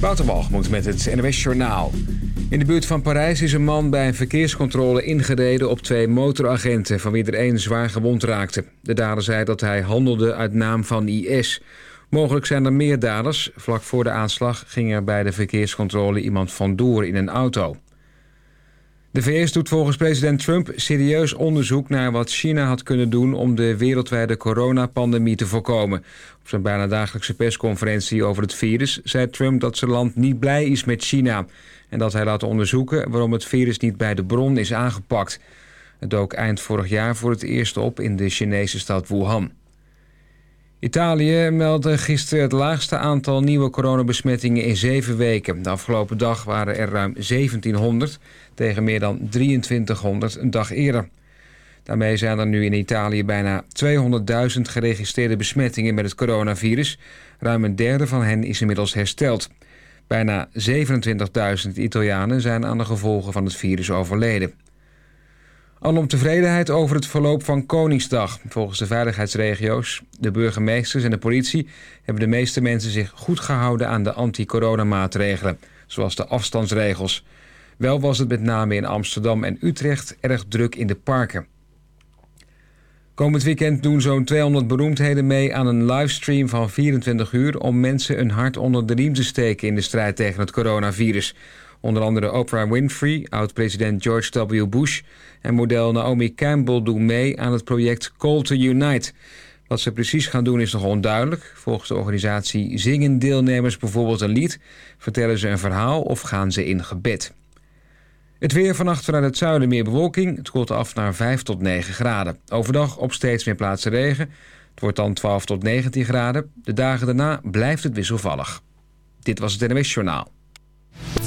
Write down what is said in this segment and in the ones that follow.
Wouter met het NWS Journaal. In de buurt van Parijs is een man bij een verkeerscontrole ingereden op twee motoragenten... van wie er één zwaar gewond raakte. De dader zei dat hij handelde uit naam van IS. Mogelijk zijn er meer daders. Vlak voor de aanslag ging er bij de verkeerscontrole iemand vandoor in een auto. De VS doet volgens president Trump serieus onderzoek naar wat China had kunnen doen om de wereldwijde coronapandemie te voorkomen. Op zijn bijna dagelijkse persconferentie over het virus zei Trump dat zijn land niet blij is met China. En dat hij laat onderzoeken waarom het virus niet bij de bron is aangepakt. Het dook eind vorig jaar voor het eerst op in de Chinese stad Wuhan. Italië meldde gisteren het laagste aantal nieuwe coronabesmettingen in zeven weken. De afgelopen dag waren er ruim 1700 tegen meer dan 2300 een dag eerder. Daarmee zijn er nu in Italië bijna 200.000 geregistreerde besmettingen met het coronavirus. Ruim een derde van hen is inmiddels hersteld. Bijna 27.000 Italianen zijn aan de gevolgen van het virus overleden. Alom tevredenheid over het verloop van Koningsdag. Volgens de veiligheidsregio's, de burgemeesters en de politie... hebben de meeste mensen zich goed gehouden aan de anti-coronamaatregelen... zoals de afstandsregels. Wel was het met name in Amsterdam en Utrecht erg druk in de parken. Komend weekend doen zo'n 200 beroemdheden mee aan een livestream van 24 uur... om mensen een hart onder de riem te steken in de strijd tegen het coronavirus... Onder andere Oprah Winfrey, oud-president George W. Bush... en model Naomi Campbell doen mee aan het project Call to Unite. Wat ze precies gaan doen is nog onduidelijk. Volgens de organisatie zingen deelnemers bijvoorbeeld een lied... vertellen ze een verhaal of gaan ze in gebed. Het weer vannacht vanuit het zuiden meer bewolking. Het koelt af naar 5 tot 9 graden. Overdag op steeds meer plaatsen regen. Het wordt dan 12 tot 19 graden. De dagen daarna blijft het wisselvallig. Dit was het NWS Journaal.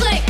Click.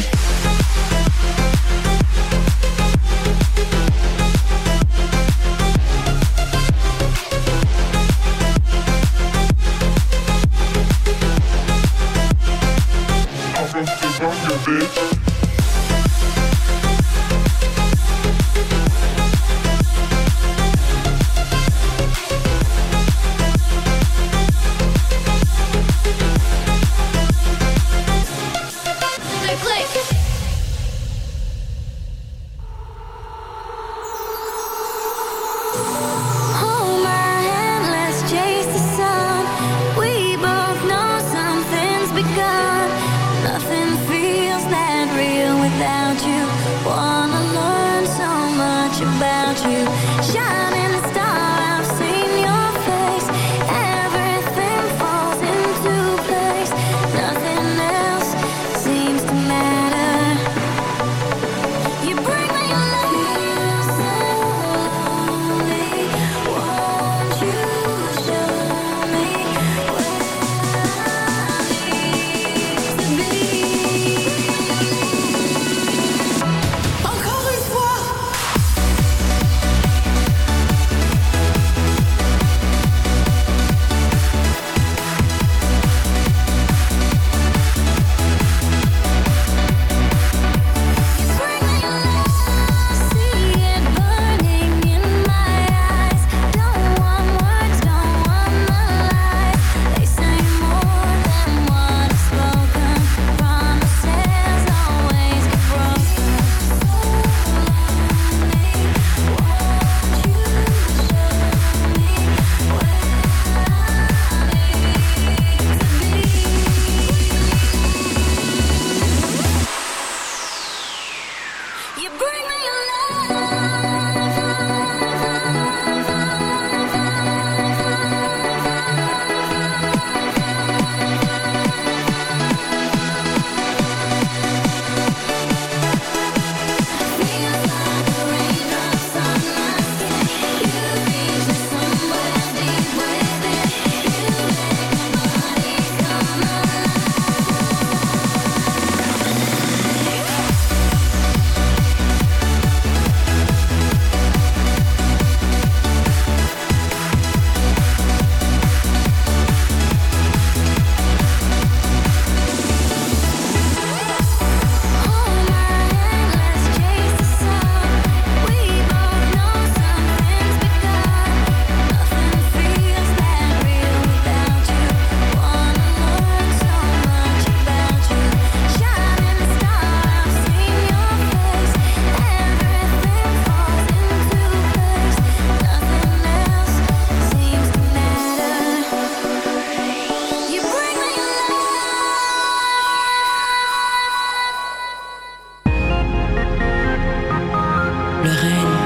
le règne,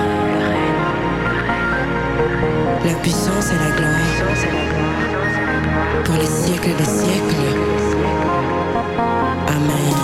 la puissance et la gloire, pour les siècles des siècles. Amen.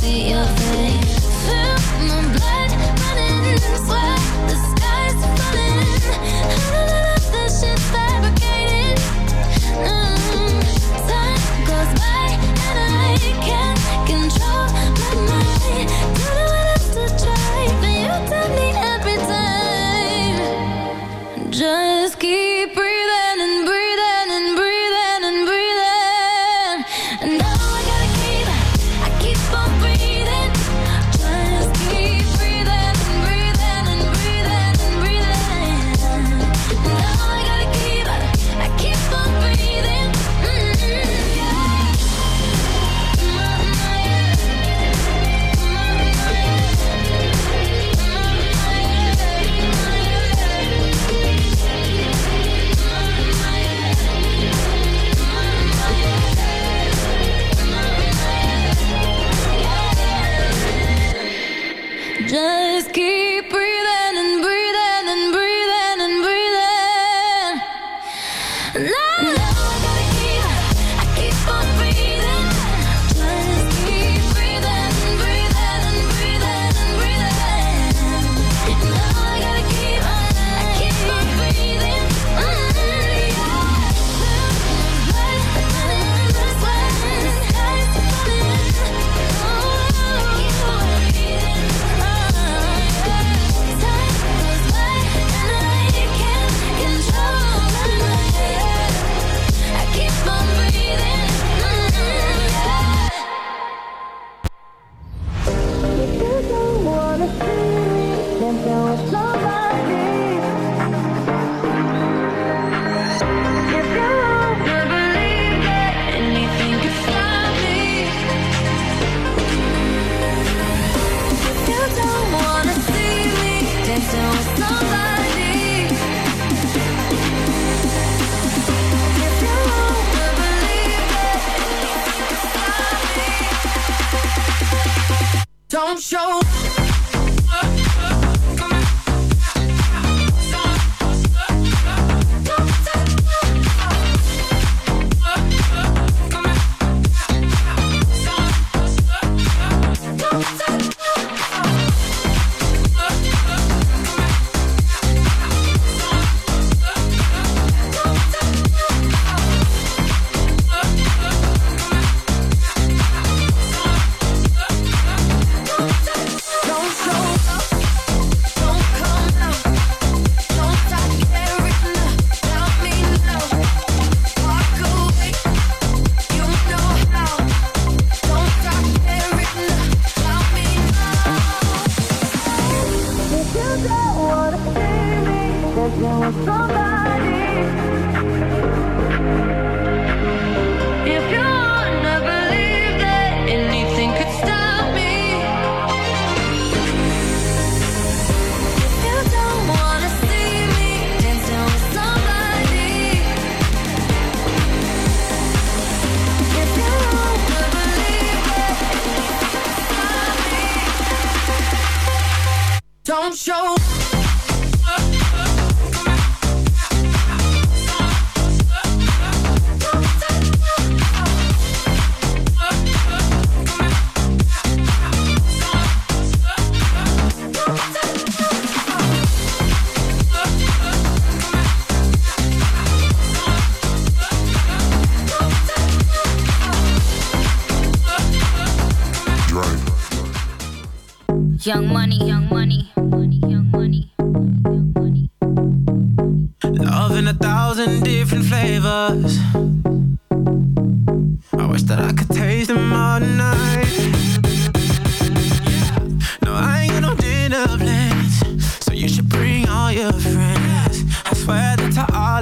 see your face.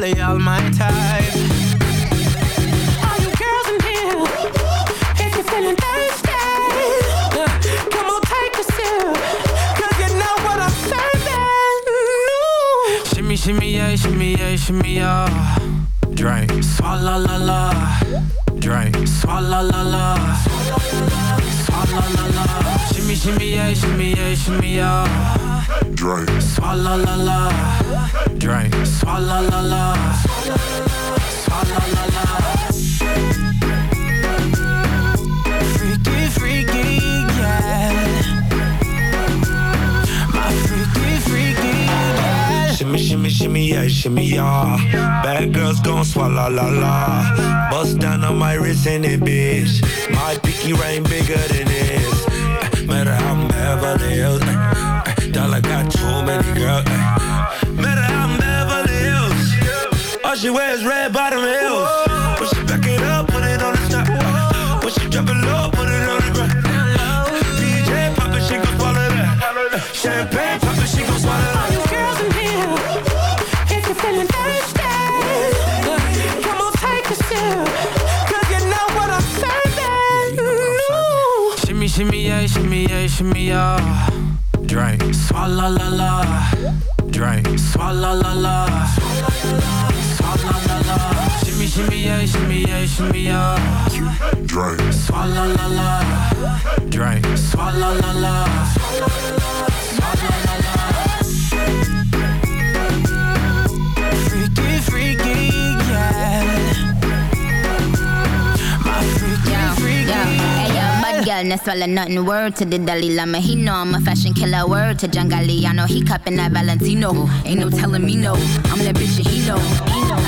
That to all my type. All you girls in here, if you're feeling thirsty, uh, come on, take a sip, 'cause you know what I'm serving. Ooh. Shimmy, shimmy, yeah, shimmy, yeah, shimmy, yeah. Drink, swalla la la. Drink, swalla la la. Swalla la la. Shimmy, shimmy, yeah, shimmy, yeah, shimmy, yeah. Drink, swalla la la. Drink, swalla la la. Swalla la la. Freaky, freaky, yeah. My freaky, freaky, yeah. Shimmy, shimmy, shimmy, yeah, shimmy, yeah. Bad girls gon' swallow la la. Bust down on my wrist in it, bitch. My pinky ring bigger than this. Eh, Matter how I'm Beverly Hills. eh, eh, Dollar got too many girls. She wears red bottom heels. When she back it up, put it on the top. When she drop it low, put it on the ground. DJ pop it, she gon' swallow that. Champagne pop it, she gon' swallow that. You girls in here, if you're feeling thirsty, come on, take a sip, 'cause you know what I'm serving. Ooh. Shimmy, shimmy, yeah, shimmy, yeah, shimmy, yeah. Drink, swalla la la. Drink, swalla la la. Shimmy, shimmy, yeah, shimmy, yeah, shimmy, yeah. Drink. Swalla la la. Drink. Swalla la la. Swalla la la. girl, no swallow nothing. Word to the Dalai Lama, he know I'm a fashion killer. Word to John Galliano, he cupping that Valentino. Ain't no telling me no, I'm that bitch that he know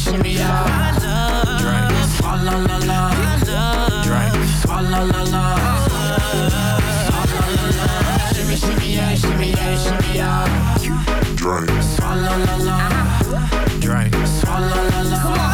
shimmy, yeah, shimmy, yeah. I love Drink. Swalla la la. Drink. Swalla la la. Swalla la la. Shimmy, shimmy, yeah, shimmy, yeah, shimmy, yeah. Drink. Swalla la la. Drink. Swalla la la. Young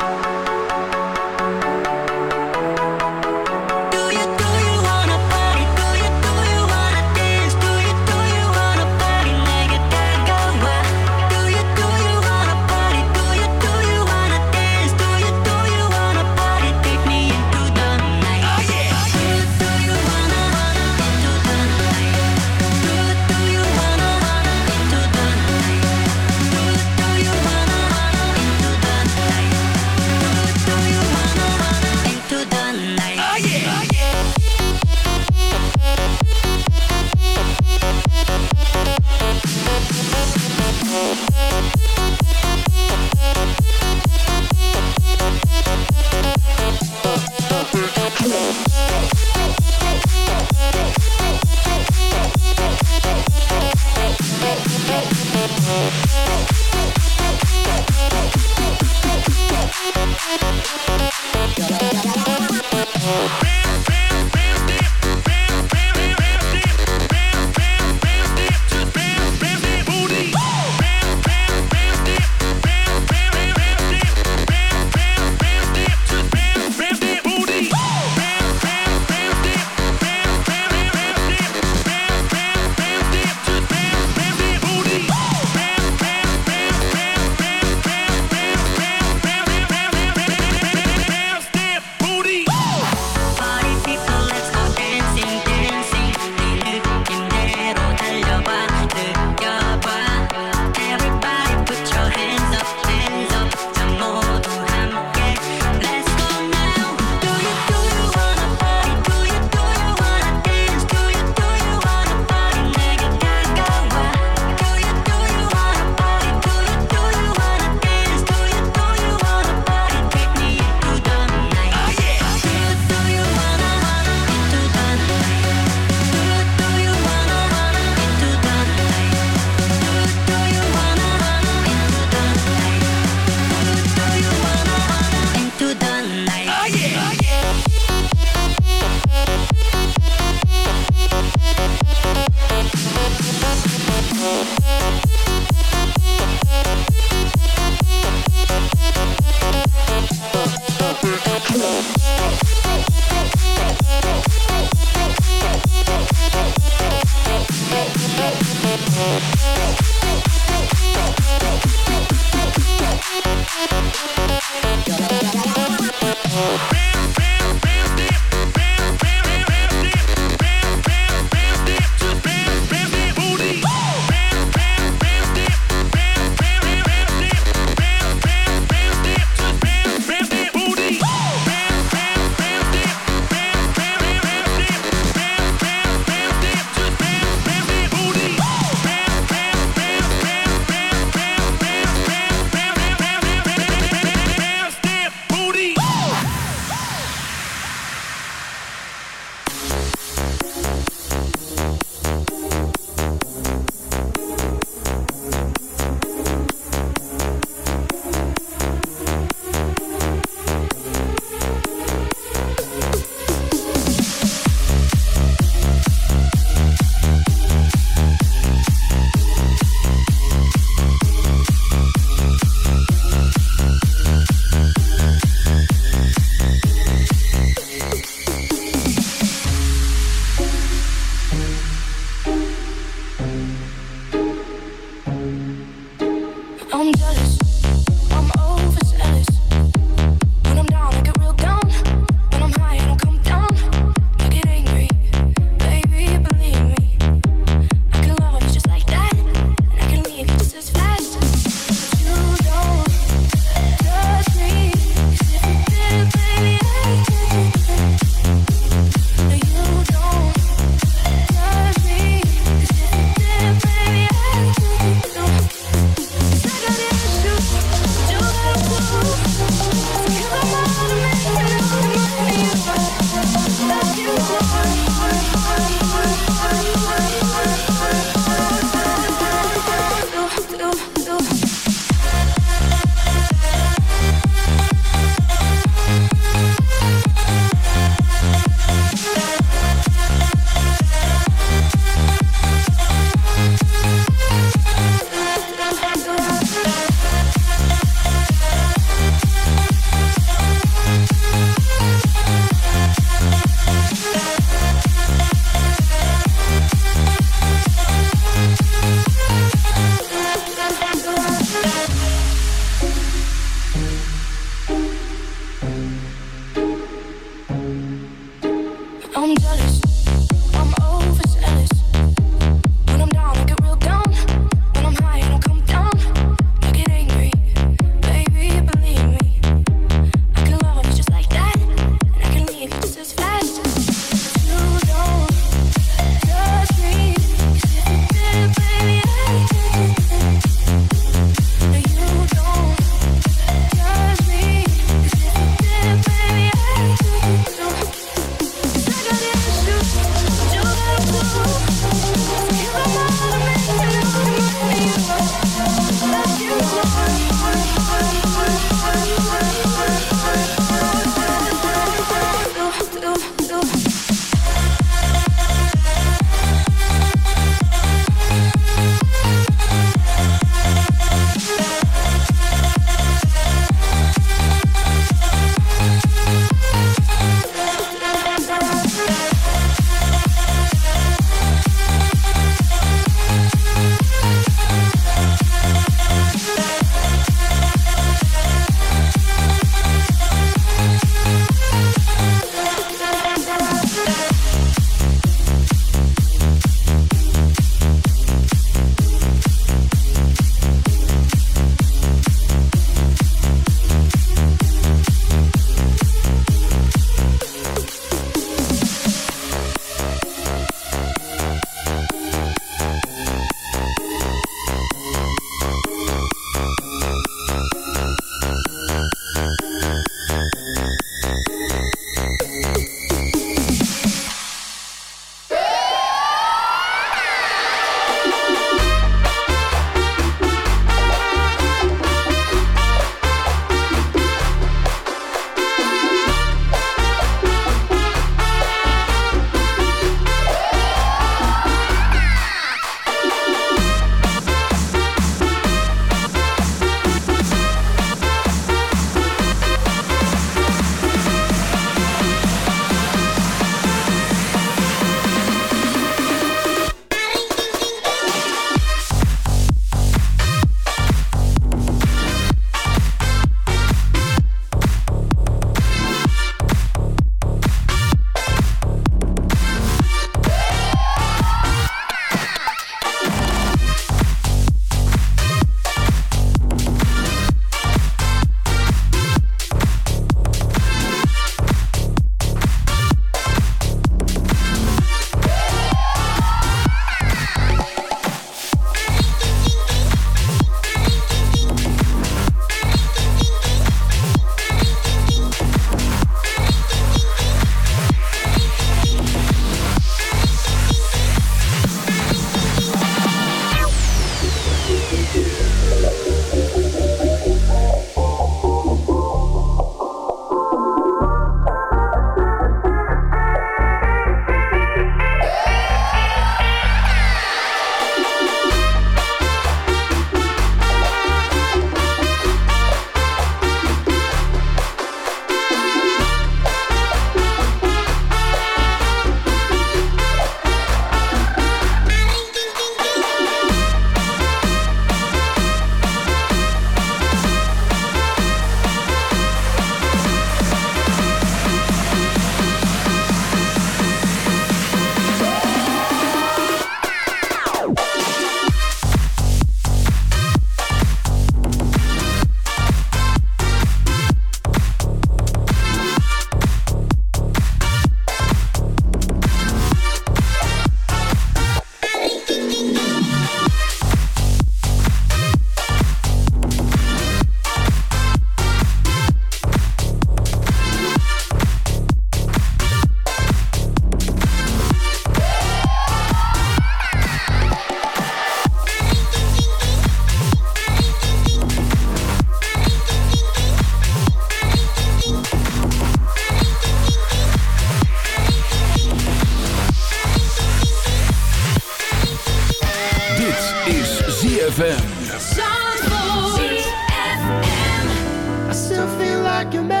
like you made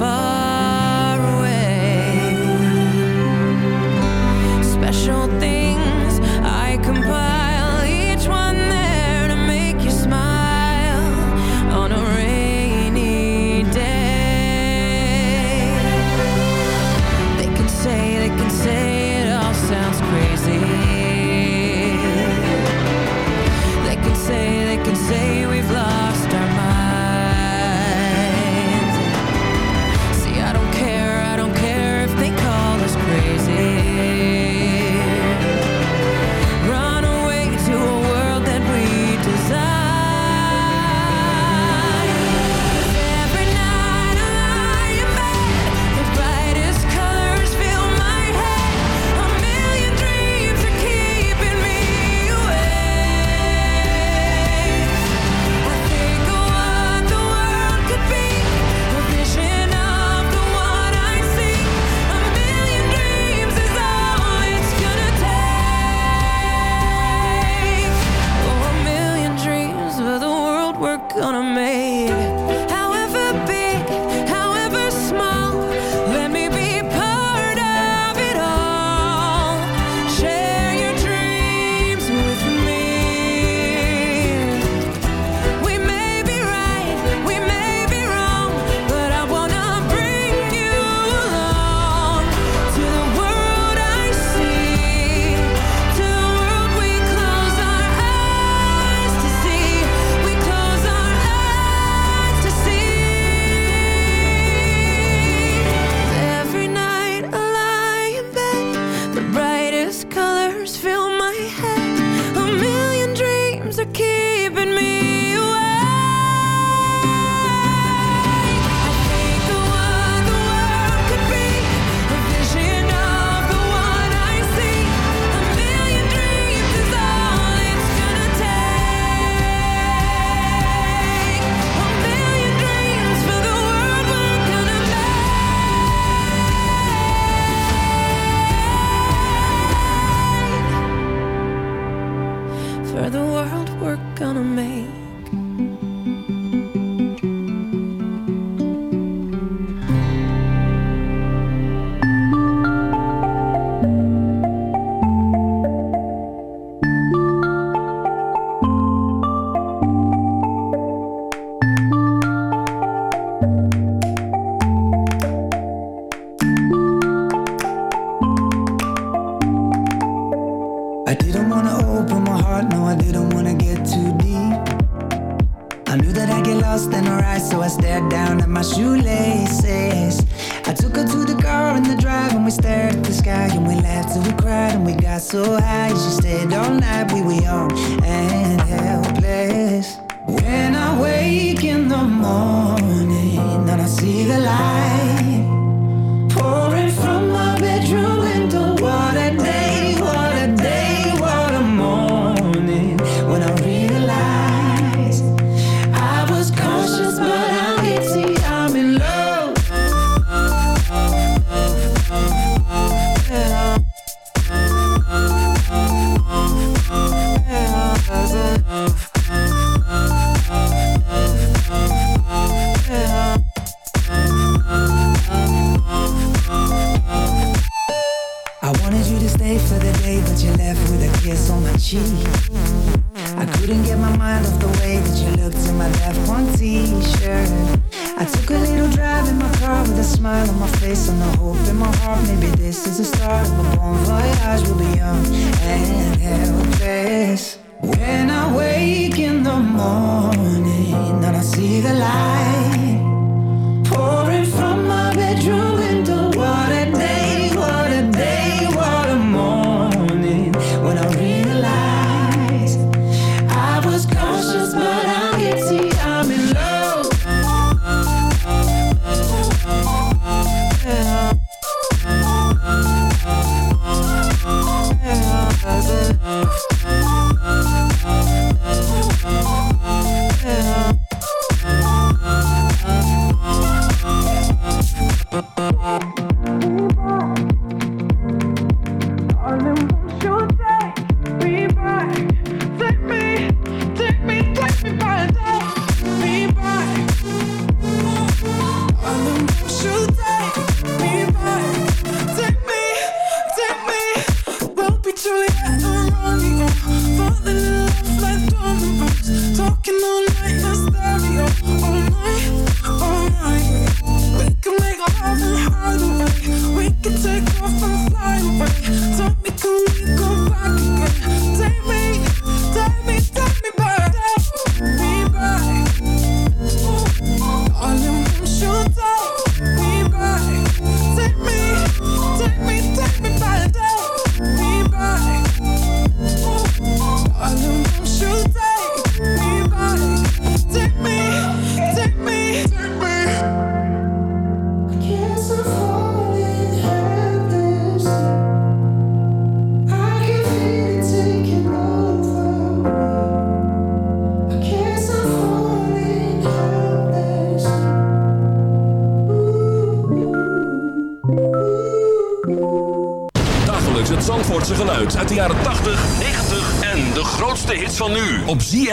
far.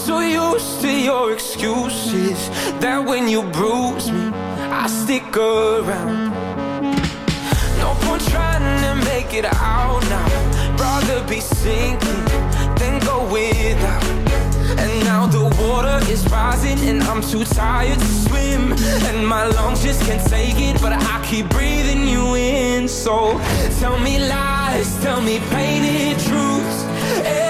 so used to your excuses that when you bruise me, I stick around. No point trying to make it out now. Rather be sinking than go without. And now the water is rising, and I'm too tired to swim. And my lungs just can't take it, but I keep breathing you in. So tell me lies, tell me painted truths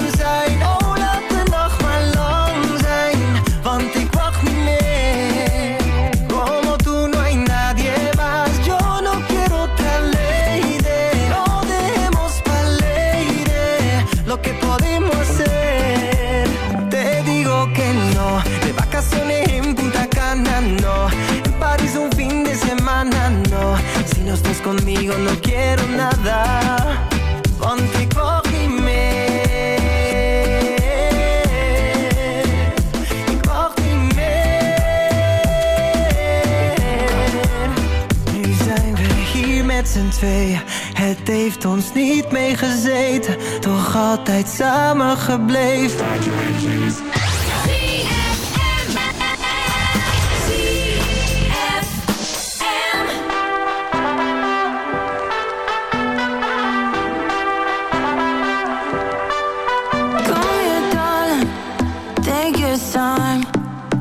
twee. Het heeft ons niet meegezeten, toch altijd samen gebleven.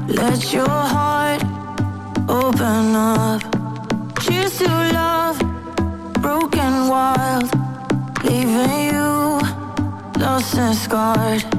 Let your heart scarred.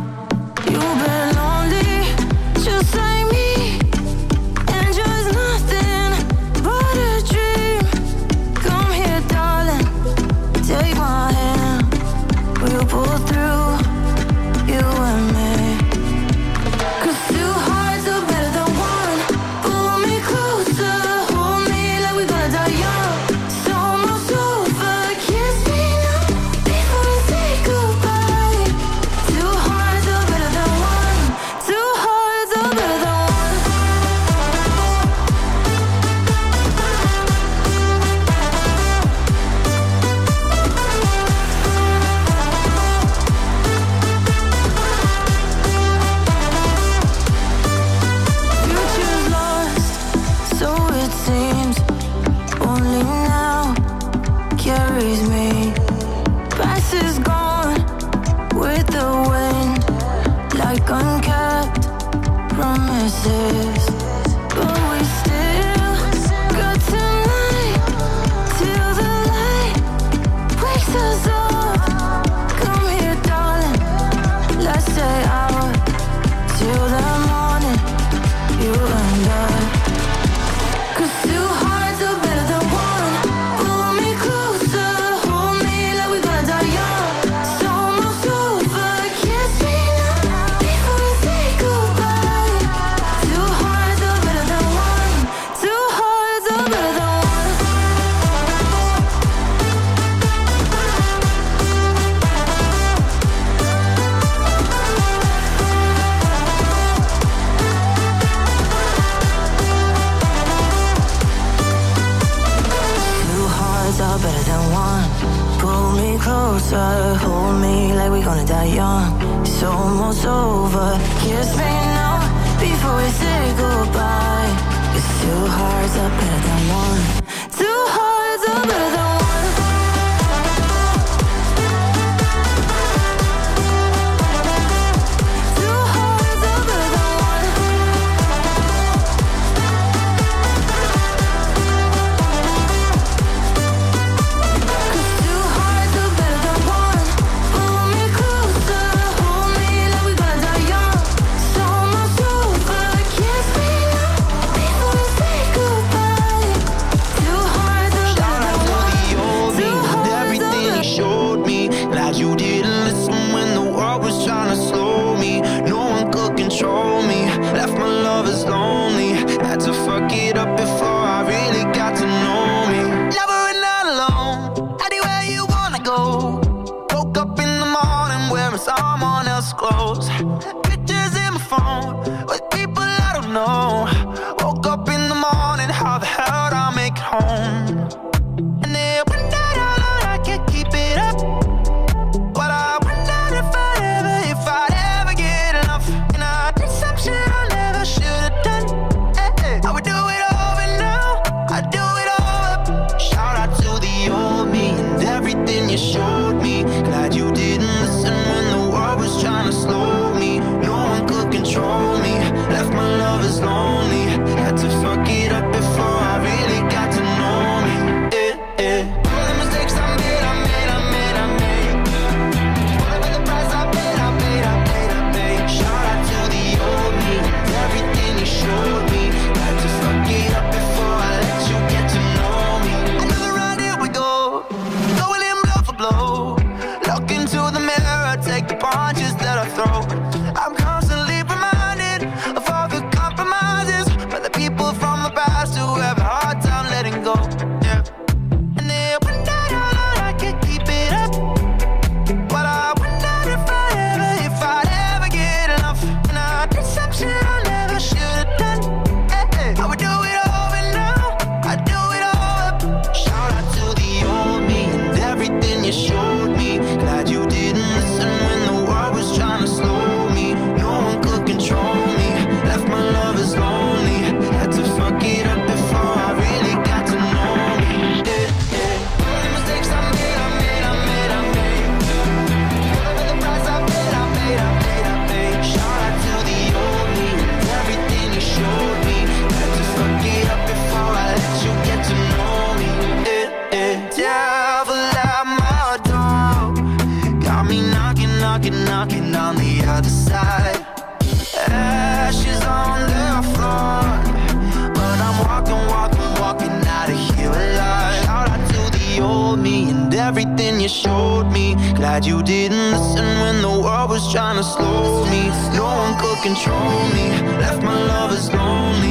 Control me. Left my lovers lonely.